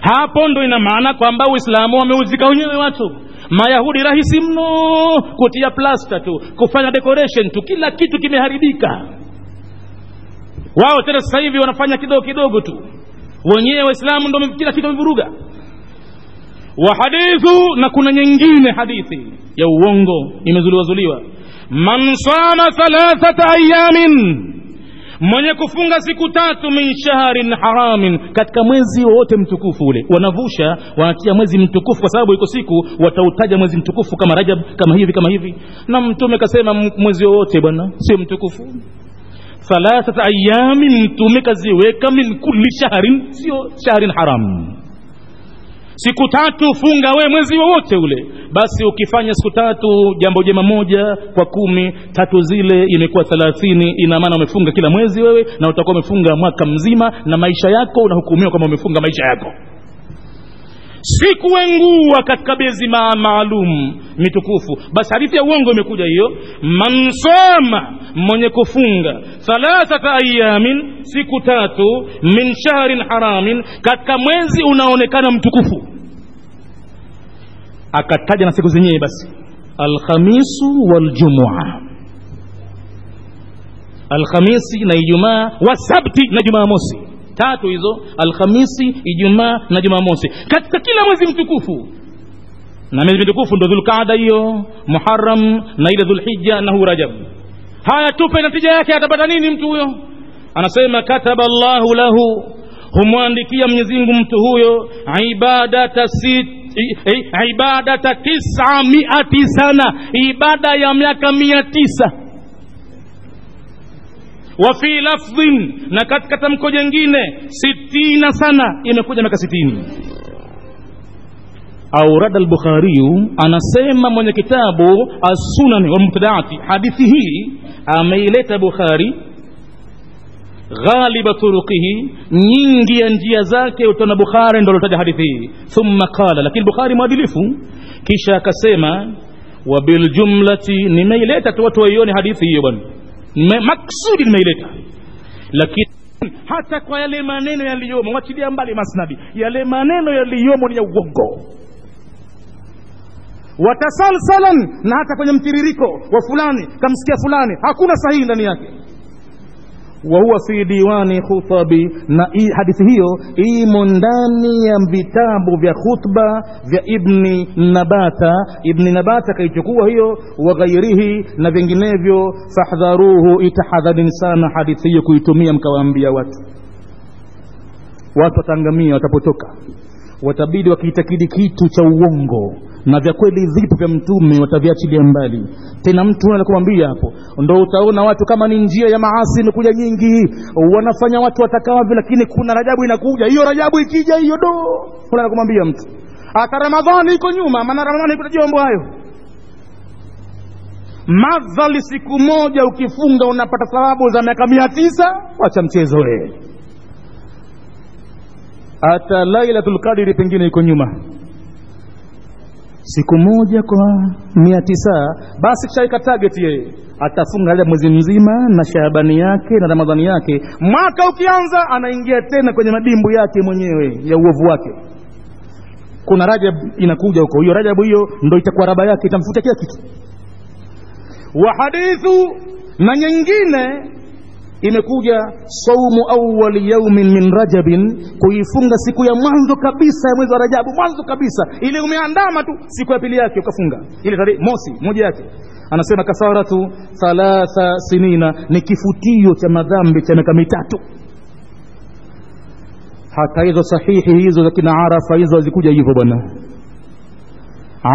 Hapo ndo ina maana kwamba uislamu wameuzika wenyewe watu. Mayahudi rahisi mno kutia plasta tu kufanya decoration tu kila kitu kimeharibika. Wao tena sasa hivi wanafanya kidogo kidogo tu wenyewe waislamu ndo kila kitu wamevuruga wa hadithu na kuna nyingine hadithi ya uongo imezuliwazuliwa. Man sama thalathata ayamin mwenye kufunga siku tatu min shahrin haramin katika mwezi wowote mtukufu ule wanavusha wanatia mwezi mtukufu kwa sababu iko siku watautaja mwezi mtukufu kama rajab kama hivi kama hivi. Na mtume kasema mwezi wowote bwana sio mtukufu thalathata ayamin mtume kaziweka min kulli shahrin sio shahrin haram siku tatu funga we mwezi wowote ule basi ukifanya siku tatu jambo jema moja kwa kumi tatu zile imekuwa thalathini. ina maana umefunga kila mwezi wewe na utakuwa umefunga mwaka mzima na maisha yako unahukumiwa kwamba umefunga maisha yako sikuengua katika bezi ma maalum mitukufu. Basi hadithi ya uongo imekuja hiyo. Man sama mwenye kufunga. Thalathata ayamin siku tatu min shahrin haramin katika mwezi unaonekana mtukufu. Akataja na siku zenyewe basi. Alkhamisu waljumua. Alkhamisi na ijumaa wasabti na jumamosi tatu hizo alhamisi ijumaa na jumamosi. Katika kila mwezi mtukufu na miezi mitukufu ndo dhulqaada hiyo muharam na ile dhulhija na huu rajab. Haya tupe natija yake atapata nini mtu huyo? Anasema kataba llahu lahu humwandikia mwenyezimngu mtu huyo ibadata sit ibadata tisa miati sana ibada ya miaka mia tisa wa fi lafdhin na katika tamko jengine sitina sana imekuja miaka sitini. Aurada lbukhariyu anasema mwenye kitabu assunani walmubtadaati hadithi hii ameileta bukhari ghaliba turuqihi nyingi ya njia zake utana bukhari ndio alotaja hadithi hii. Thumma qala lakini bukhari mwadilifu. Kisha akasema wabiljumlati nimeileta tu watu waione hadithi hiyo bwana maksudi nimeileta. Lakini hata kwa yale maneno yaliyomo wachilia mbali masnadi yale maneno yaliyomo ni ya uongo. Watasalsalan na hata kwenye mtiririko wa fulani kamsikia fulani hakuna sahihi ndani yake wa huwa fi diwani khutabi na hadithi hiyo imo ndani ya vitabu vya khutba vya ibni nabata. Ibni nabata kaichukua hiyo wa ghairihi na vinginevyo fahdharuhu itahadharini sana hadithi hiyo kuitumia mkawaambia watu. Watu wataangamia watapotoka. Watabidi wakiitakidi kitu cha uongo na vya kweli vipo vya mtume wataviachilia mbali. Tena mtu anakuambia hapo ndo utaona watu kama ni njia ya maasi imekuja nyingi wanafanya watu watakavyo lakini kuna rajabu inakuja hiyo rajabu ikija hiyo do. Anakumwambia mtu hata ramadhani iko nyuma maana ramadhani ikutajia mambo hayo. Madhali siku moja ukifunga unapata thawabu za miaka mia tisa wacha mchezo wewe, hata lailatul qadri pengine iko nyuma siku moja kwa mia tisa basi kishaika target yeye. Atafunga ile mwezi mzima na shaabani yake na ramadhani yake. Mwaka ukianza anaingia tena kwenye madimbu yake mwenyewe ya uovu wake. Kuna rajab inakuja huko. Hiyo rajabu hiyo ndo itakuwa raba yake itamfuta kila kitu. Wa hadithu na nyingine imekuja saumu awali yaumin min rajabin kuifunga siku ya mwanzo kabisa ya mwezi wa rajabu mwanzo kabisa. Ili umeandama tu siku ya pili yake ukafunga. Ile tarehe mosi moja yake. Anasema kafaratu thalatha sinina ni kifutio cha madhambi cha miaka mitatu. Hata hizo sahihi hizo za kina arafa hizo hazikuja hivyo bwana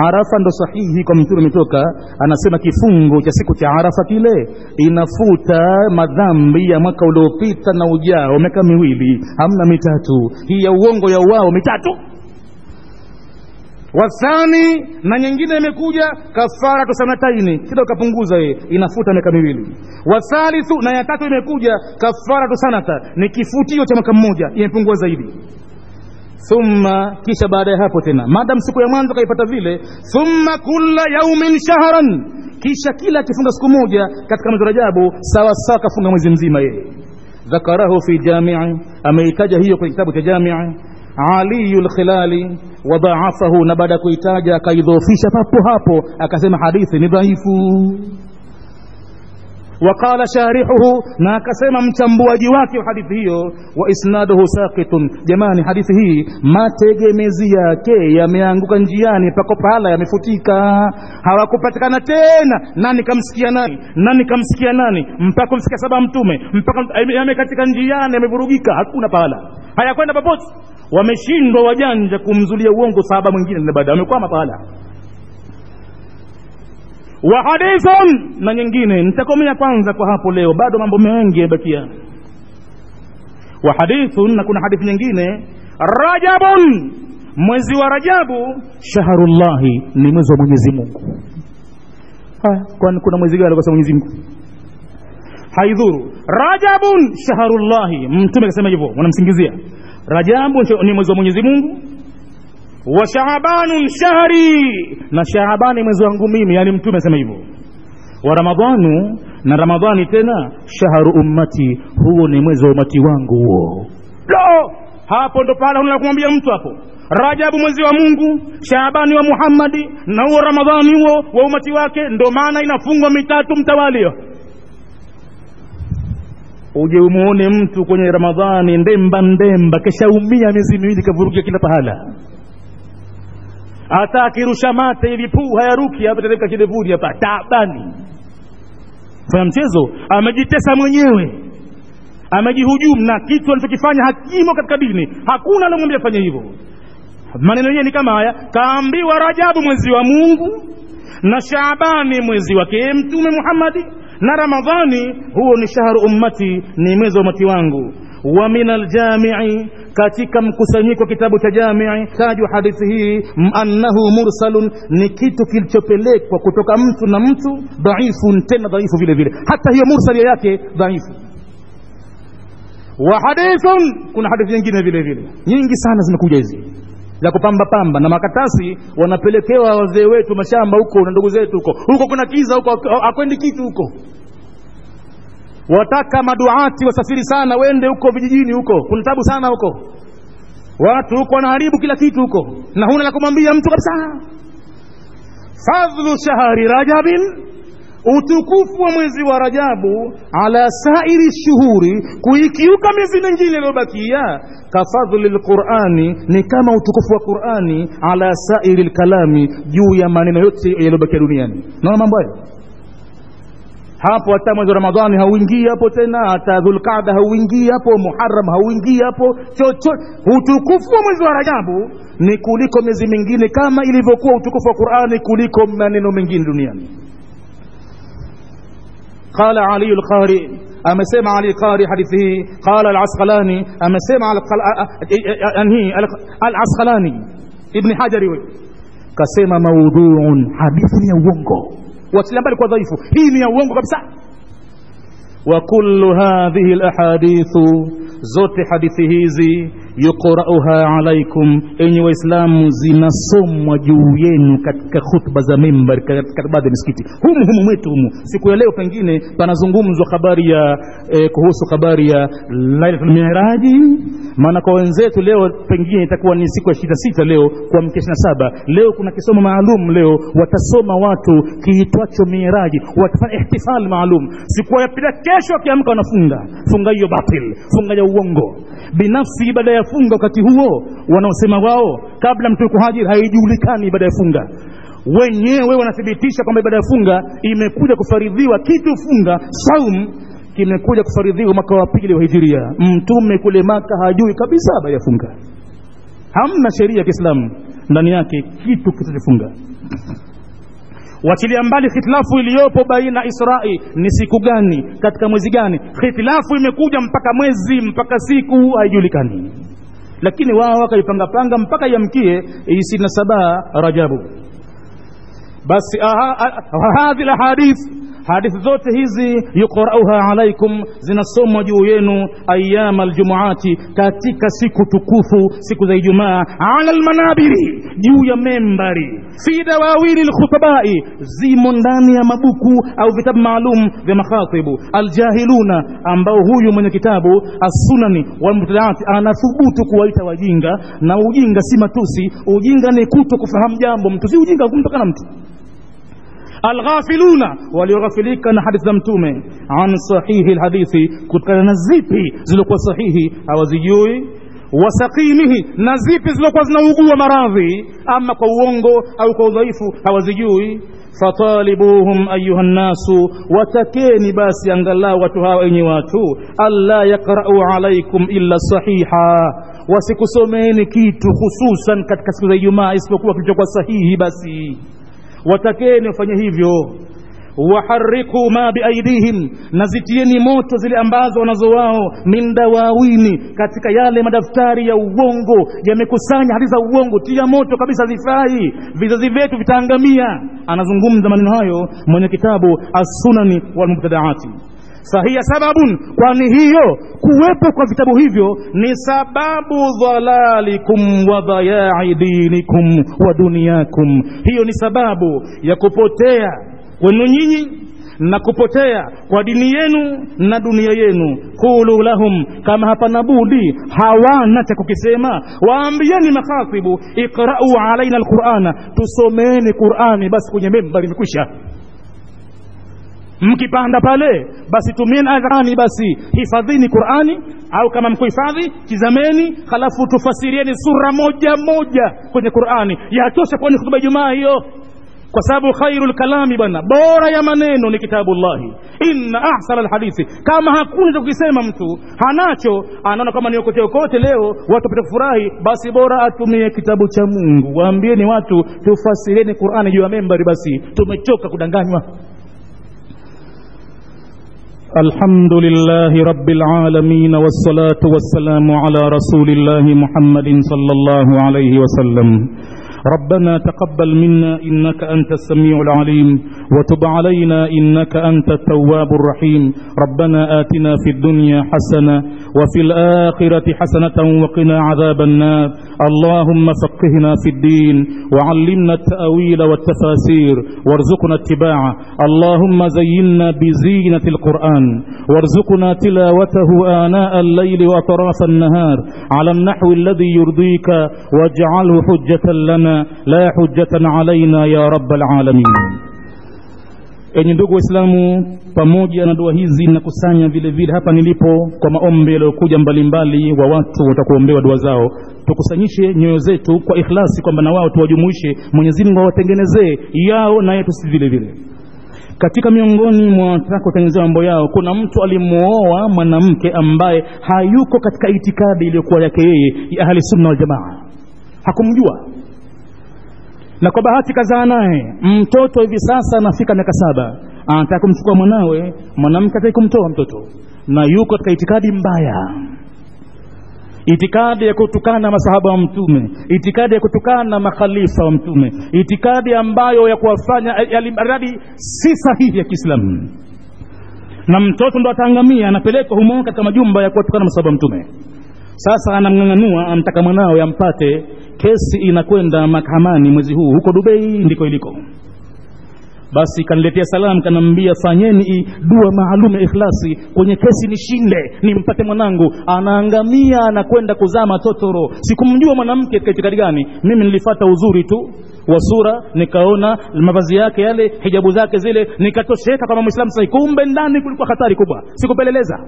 arafa ndo sahihi kwa mtume umetoka, anasema kifungo cha siku cha arafa kile inafuta madhambi ya mwaka uliopita na ujao miaka miwili hamna mitatu. Hii ya uongo ya uwao mitatu. Wathani na nyingine imekuja kafaratu sanataini kila ukapunguza yeye inafuta miaka miwili. Wathalithu na ya tatu imekuja kafaratu sanata ni kifutio cha mwaka mmoja imepungua zaidi thumma kisha baada ya hapo tena. Madam siku ya mwanzo kaipata vile. Thumma kulla yaumin shahran. Kisha kila akifunga siku moja katika mwezi rajabu sawa sawa kafunga mwezi mzima yeye. Dhakarahu fi jamii ameitaja hiyo kwenye kitabu cha jamii. Aliyu lkhilali wadhaafahu na baada ya kuitaja akaidhoofisha papo hapo akasema hadithi ni dhaifu waqala sharihuhu na akasema mchambuaji wake wa hadithi hiyo wa isnaduhu sakitun jamani hadithi hii mategemezi yake yameanguka njiani pako pahala yamefutika. Hawakupatikana tena. Nani kamsikia nani? Nani kamsikia nani? Mpaka kumsikia saba mtume mpaka yamekatika njiani yamevurugika hakuna pahala. Hayakwenda popote. Wameshindwa wajanja kumzulia uongo sahaba mwingine na baada wamekwama pahala wa hadithun na nyingine nitakomea kwanza kwa hapo leo. Bado mambo mengi yamebakia. Wa hadithun na kuna hadithi nyingine. Rajabun mwezi wa rajabu shahrullahi ni mwezi wa mwenyezi mungu. Haya kwani kuna mwezi gani kwa mwenyezi mungu? Haidhuru. Rajabun shahrullahi mtume akasema hivyo wanamsingizia rajabu ni mwezi wa mwenyezi mungu wa shaabanun shahri. Na shaabani mwezi wangu mimi yani mtume asema hivyo. Wa ramadhanu na ramadhani tena shahru ummati. Huo ni mwezi wa umati wangu huo. Lo! Hapo ndo pale unakumwambia kumwambia mtu hapo. Rajabu mwezi wa mungu shaabani wa muhammadi na huo ramadhani huo wa umati wake ndo maana inafungwa mitatu mtawalio uje umuone mtu kwenye ramadhani ndemba ndemba keshaumia miezi miwili kavurugia kila pahala hata akirusha mate hivi puu hayaruki hapa tereka kidevuni hapa. Taabani. Fanya mchezo amejitesa mwenyewe. Amejihujumu na kitu alichokifanya hakimo katika dini. Hakuna alomwambia fanya hivyo. Maneno yenyewe ni kama haya. Kaambiwa rajabu mwezi wa mungu na shaabani mwezi wake mtume muhammadi na ramadhani huo ni shahru ummati ni mwezi wa umati wangu wa min aljamii katika mkusanyiko kitabu cha jamii tajwa hadithi hii annahu mursalun ni kitu kilichopelekwa kutoka mtu na mtu dhaifun tena dhaifu vile vile. Hata hiyo mursali yake dhaifu. Wa hadithun kuna hadithi nyingine vile vile. Nyingi sana zimekuja hizi. Za kupamba pamba na makatasi wanapelekewa wazee wetu mashamba huko na ndugu zetu huko. Huko kuna kiza huko akwendi kitu huko wataka maduati wasafiri sana wende huko vijijini huko kuna tabu sana huko. Watu huko wanaharibu kila kitu huko na huna la kumwambia mtu kabisa. Fadhlu shahri rajabin utukufu wa mwezi wa rajabu ala sairi shuhuri kuikiuka miezi mingine iliyobakia. Kafadhli lqurani ni kama utukufu wa qurani ala sairi lkalami juu ya maneno yote yaliyobakia duniani. Naona mambo hayo hapo hata mwezi wa ramadhani hauingii hapo tena hata dhulqada hauingii hapo muharam hauingii hapo chochote utukufu wa mwezi wa rajabu ni kuliko miezi mingine kama ilivyokuwa utukufu wa qurani kuliko maneno mengine duniani qala aliyu lqari amesema ali qari hadithi hii qala alasqalani amesema anhi alasqalani ibni hajari kasema maudhuun hadithi wachilia mbali kwa dhaifu hii ni ya uongo kabisa wa kullu hadhihi alahadithu zote hadithi hizi yuqrauha alaikum enyi waislamu zinasomwa juu yenu katika khutba za mimbar katika baadhi ya misikiti. Humu humu mwetu humu. Siku ya leo pengine panazungumzwa habari ya eh, kuhusu habari ya lailatul miraji maana kwa wenzetu leo pengine itakuwa ni siku ya ishirini na sita leo kwa mkia na saba. Leo kuna kisomo maalum leo. Watasoma watu kiitwacho miraji watafanya ihtifal maalum. Siku ya pili kesho wakiamka wanafunga. Funga hiyo batil. Funga ya uongo. Binafsi ibada ya funga wakati huo wanaosema wao kabla mtume kuhajiri haijulikani ibada ya funga. Wenyewe wanathibitisha kwamba ibada ya funga imekuja kufaridhiwa. Kitu funga saum kimekuja kufaridhiwa mwaka wa pili wa hijiria. Mtume kule maka hajui kabisa habari ya funga. Hamna sheria ya kiislamu ndani yake kitu kitachofunga wachilia mbali hitilafu iliyopo baina israi. Ni siku gani katika mwezi gani? Hitilafu imekuja mpaka mwezi mpaka siku haijulikani lakini wao wakaipangapanga mpaka yamkie ishirini na saba rajabu. Basi hadhi lahadith hadithi zote hizi yuqrauha alaikum zinasomwa juu yenu ayama aljumuati katika siku tukufu siku za ijumaa ala lmanabiri juu ya membari. Fi dawawili lkhutabai zimo ndani ya mabuku au vitabu maalum vya makhatibu. Aljahiluna ambao huyu mwenye kitabu assunani walmubtadaati anathubutu kuwaita wajinga na ujinga si matusi. Ujinga ni kuto kufahamu jambo mtu si ujinga kumtokana mtu alghafiluna walioghafilika na hadithi za mtume an sahihi lhadithi kutokana na zipi ziliokuwa sahihi hawazijui wasaqimihi na zipi ziliokuwa zinaugua maradhi ama kwa uongo au kwa udhaifu hawazijui fatalibuhum ayuha nnasu watakeni basi angalau watu hawa enye watu alla yaqrau alaikum illa sahiha wasikusomeni kitu hususan katika siku za ijumaa isipokuwa kilichokuwa sahihi basi watakeni wafanye hivyo. Waharriku ma biaidihim na zitieni moto zile ambazo wanazo wao min dawawini katika yale madaftari ya uongo yamekusanya hadithi za uongo. Tia moto kabisa zifai. Vizazi vyetu vitaangamia. Anazungumza maneno hayo mwenye kitabu assunani walmubtadaati fahiya sababun. Kwani hiyo kuwepo kwa vitabu hivyo ni sababu dhalalikum wa dhayai dinikum wa dunyakum hiyo ni sababu ya kupotea kwenu nyinyi na kupotea kwa dini yenu na dunia yenu. Qulu lahum kama hapana budi hawana cha kukisema. Waambieni makhatibu iqrau alaina alqurana tusomeni qurani basi kwenye membari imekwisha mkipanda pale basi tumieni adhani basi hifadhini qurani au kama mkuhifadhi tizameni halafu tufasirieni sura moja moja kwenye qurani. Yatosha kwenye hutuba jumaa hiyo. Kwa sababu khairu lkalami bwana bora ya maneno ni kitabu llahi inna ahsana lhadithi kama hakuna cha kukisema mtu hanacho anaona kama niokote okote leo watu wapate kufurahi basi bora atumie kitabu cha mungu. Waambieni watu tufasirieni qurani juu ya membari basi tumechoka kudanganywa الحمد لله رب العالمين والصلاة والسلام على رسول الله محمد صلى الله عليه وسلم. ربنا تقبل منا إنك أنت السميع العليم وتب علينا إنك أنت التواب الرحيم ربنا آتنا في الدنيا حسنة وفي الآخرة حسنة وقنا عذاب النار اللهم فقهنا في الدين وعلمنا التأويل والتفاسير وارزقنا اتباعه اللهم زينا بزينة القرآن وارزقنا تلاوته آناء الليل وأطراف النهار على النحو الذي يرضيك واجعله حجة لنا la hujjatan alaina ya rabbal alamin. Enyi ndugu Waislamu, pamoja na dua hizi nakusanya vile vile hapa nilipo kwa maombi yaliyokuja mbalimbali wa watu watakuombewa dua zao. Tukusanyishe nyoyo zetu kwa ikhlasi, kwamba na wao tuwajumuishe. Mwenyezi Mungu awatengenezee yao na yetu si vile vile. Katika miongoni mwa wataka kutengenezea mambo yao, kuna mtu alimuoa mwanamke ambaye hayuko katika itikadi iliyokuwa yake yeye ya Ahli Sunna wal Jamaa, hakumjua na kwa bahati kazaa naye mtoto hivi sasa anafika miaka saba. Anataka kumchukua mwanawe mwanamke ataki kumtoa mtoto. Na yuko katika itikadi mbaya. Itikadi ya kutukana masahaba wa mtume itikadi ya kutukana makhalifa wa mtume itikadi ambayo ya kuwafanya alimradi si sahihi ya kiislamu. Na mtoto ndo ataangamia anapelekwa humo katika majumba ya kuwatukana masahaba wa mtume. Sasa anamng'ang'anua amtaka mwanawe ampate kesi inakwenda mahakamani mwezi huu huko Dubai, ndiko iliko. Basi kaniletea salamu kanambia fanyeni dua maalum ya ikhlasi. Kwenye kesi nishinde nimpate mwanangu. Anaangamia anakwenda kuzaa matotoro. Sikumjua mwanamke katika gani. Mimi nilifata uzuri tu wa sura nikaona mavazi yake yale hijabu zake zile nikatosheka kama Muislamu. sahi kumbe ndani kulikuwa hatari kubwa. Sikupeleleza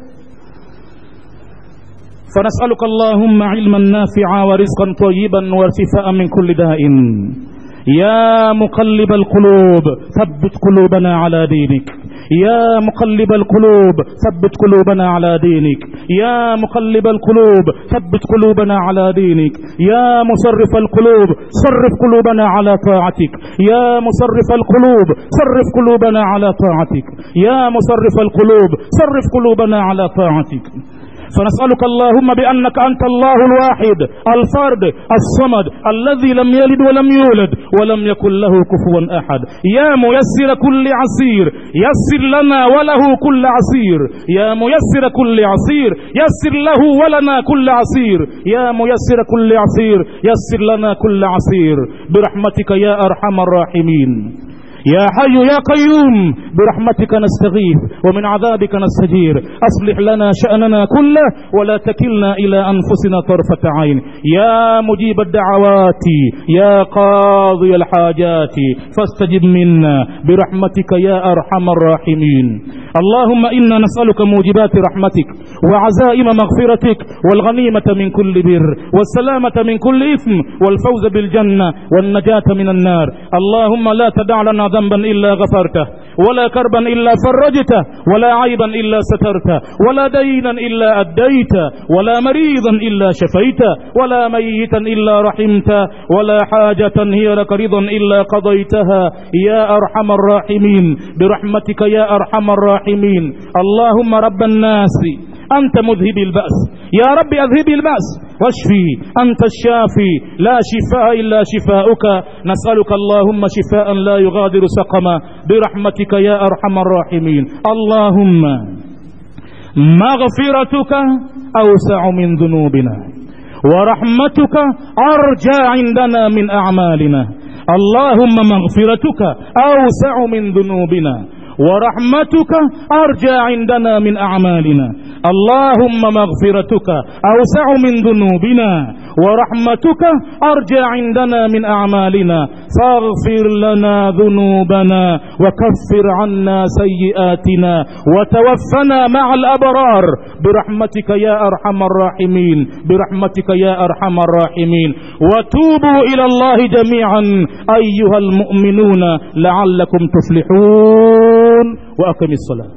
فنسألك اللهم علما نافعا ورزقا طيبا وارتفاء من كل داء. يا مقلب القلوب ثبت قلوبنا على دينك. يا مقلب القلوب ثبت قلوبنا على دينك. يا مقلب القلوب ثبت قلوبنا على دينك. يا مصرف القلوب صرف قلوبنا على طاعتك. يا مصرف القلوب صرف قلوبنا على طاعتك. يا مصرف القلوب صرف قلوبنا على طاعتك. فنسألك اللهم بأنك أنت الله الواحد الفرد الصمد الذي لم يلد ولم يولد ولم يكن له كفوا أحد. يا ميسر كل عسير يسر لنا وله كل عسير. يا ميسر كل عسير يسر له ولنا كل عسير. يا ميسر كل عسير يسر لنا كل عسير. برحمتك يا أرحم الراحمين. يا حي يا قيوم برحمتك نستغيث ومن عذابك نستجير. أصلح لنا شأننا كله ولا تكلنا إلى أنفسنا طرفة عين. يا مجيب الدعوات يا قاضي الحاجات فاستجب منا برحمتك يا أرحم الراحمين. اللهم إنا نسألك موجبات رحمتك وعزائم مغفرتك والغنيمة من كل بر والسلامة من كل إثم والفوز بالجنة والنجاة من النار. اللهم لا تدع لنا ذنبا إلا غفرته ولا كربا إلا فرجته ولا عيبا إلا سترته ولا دينا إلا أديته ولا مريضا إلا شفيته ولا ميتا إلا رحمته ولا حاجة هي لك رضا إلا قضيتها يا أرحم الراحمين برحمتك يا أرحم الراحمين اللهم رب الناس أنت مذهب البأس. يا رب أذهب البأس. واشفي. أنت الشافي. لا شفاء إلا شفاؤك. نسألك اللهم شفاء لا يغادر سقما. برحمتك يا أرحم الراحمين. اللهم مغفرتك أوسع من ذنوبنا. ورحمتك أرجى عندنا من أعمالنا. اللهم مغفرتك أوسع من ذنوبنا. ورحمتك أرجى عندنا من أعمالنا. اللهم مغفرتك أوسع من ذنوبنا. ورحمتك أرجى عندنا من أعمالنا. فاغفر لنا ذنوبنا وكفر عنا سيئاتنا وتوفنا مع الأبرار. برحمتك يا أرحم الراحمين. برحمتك يا أرحم الراحمين. وتوبوا إلى الله جميعا. أيها المؤمنون لعلكم تفلحون. وأقم الصلاة.